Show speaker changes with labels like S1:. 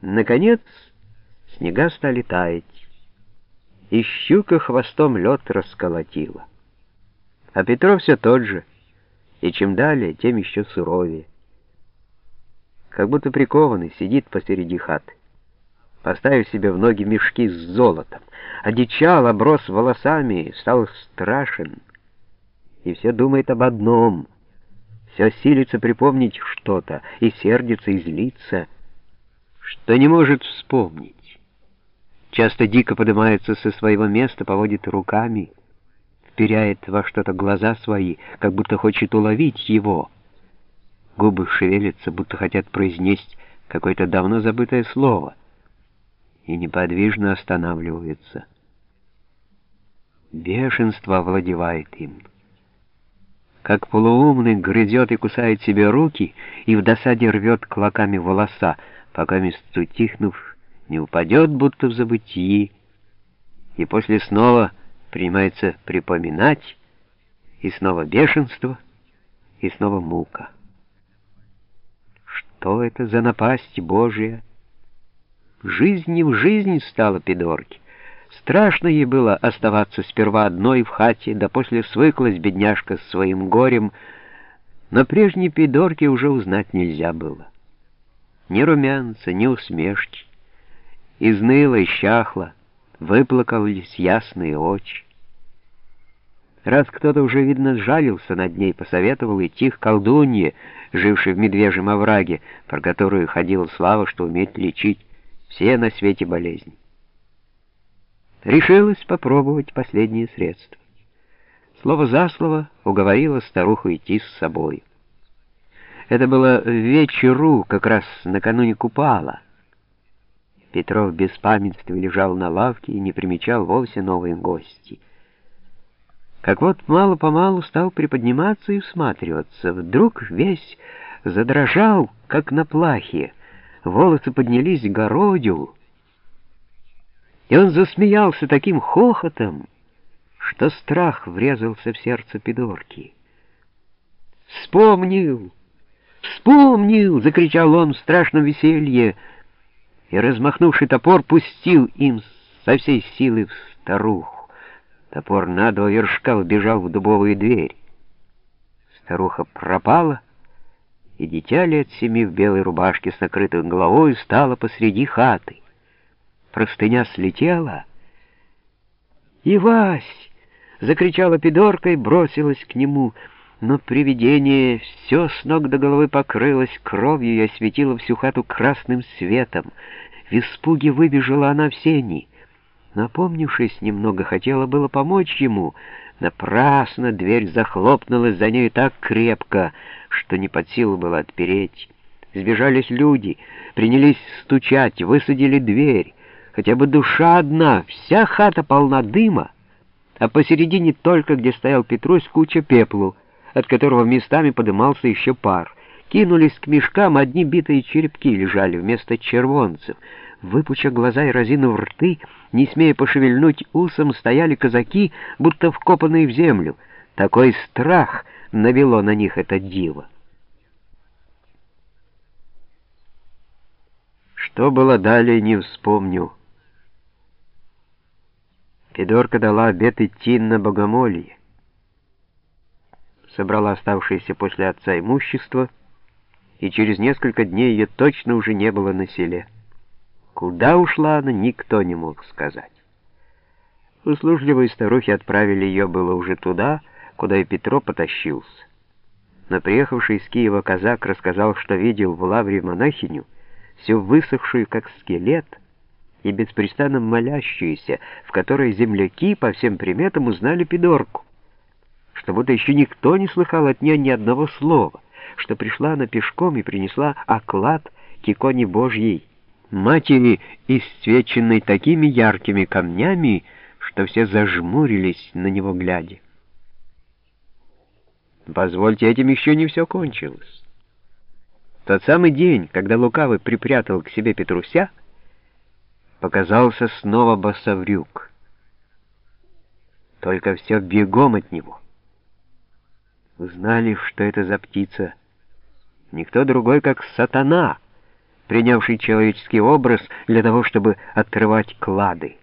S1: Наконец, снега стали таять, и щука хвостом лед расколотила. А Петров все тот же, и чем далее, тем еще суровее. Как будто прикованный сидит посреди хаты, поставив себе в ноги мешки с золотом, одичал, оброс волосами, стал страшен, и все думает об одном, все силится припомнить что-то, и сердится, и злится — что не может вспомнить. Часто дико поднимается со своего места, поводит руками, вперяет во что-то глаза свои, как будто хочет уловить его. Губы шевелятся, будто хотят произнести какое-то давно забытое слово, и неподвижно останавливаются. Бешенство овладевает им. Как полуумный грызет и кусает себе руки, и в досаде рвет клоками волоса, пока месту тихнув, не упадет, будто в забытии, и после снова принимается припоминать, и снова бешенство, и снова мука. Что это за напасть Божия? Жизнь не в жизнь стала пидорки. Страшно ей было оставаться сперва одной в хате, да после свыклась бедняжка с своим горем, но прежней пидорки уже узнать нельзя было ни румянца, ни усмешки. Изныла, исчахла, выплакались ясные очи. Раз кто-то уже, видно, сжалился над ней, посоветовал идти к колдунье, жившей в медвежьем овраге, про которую ходила слава, что умеет лечить все на свете болезни. Решилась попробовать последнее средство. Слово за слово уговорила старуху идти с собой. Это было вечеру, как раз накануне купала. Петров без памятства лежал на лавке и не примечал вовсе новые гости. Как вот мало-помалу стал приподниматься и всматриваться. Вдруг весь задрожал, как на плахе. Волосы поднялись городью, и он засмеялся таким хохотом, что страх врезался в сердце Пидорки. «Вспомнил!» «Вспомнил!» — закричал он в страшном веселье, и, размахнувший топор, пустил им со всей силы в старуху. Топор на два вершка вбежал в дубовую дверь. Старуха пропала, и дитя лет семи в белой рубашке с накрытой головой стало посреди хаты. Простыня слетела. «Ивась!» — закричала пидорка и бросилась к нему — но привидение все с ног до головы покрылось кровью и осветило всю хату красным светом. В испуге выбежала она в сени. Напомнившись немного, хотела было помочь ему. Напрасно дверь захлопнулась за ней так крепко, что не под силу было отпереть. Сбежались люди, принялись стучать, высадили дверь. Хотя бы душа одна, вся хата полна дыма, а посередине только, где стоял Петрусь, куча пеплу — от которого местами подымался еще пар. Кинулись к мешкам, одни битые черепки лежали вместо червонцев. Выпуча глаза и разинув рты, не смея пошевельнуть усом, стояли казаки, будто вкопанные в землю. Такой страх навело на них это диво. Что было далее, не вспомню. Федорка дала обет идти на богомолье собрала оставшееся после отца имущество, и через несколько дней ее точно уже не было на селе. Куда ушла она, никто не мог сказать. Услужливые старухи отправили ее было уже туда, куда и Петро потащился. Но приехавший из Киева казак рассказал, что видел в лавре монахиню, всю высохшую, как скелет, и беспрестанно молящуюся, в которой земляки по всем приметам узнали Пидорку что будто еще никто не слыхал от нее ни одного слова, что пришла она пешком и принесла оклад к иконе Божьей, матери, исцвеченной такими яркими камнями, что все зажмурились на него глядя. Позвольте, этим еще не все кончилось. Тот самый день, когда Лукавый припрятал к себе Петруся, показался снова Басаврюк. Только все бегом от него — Узнали, что это за птица. Никто другой, как сатана, принявший человеческий образ для того, чтобы открывать клады.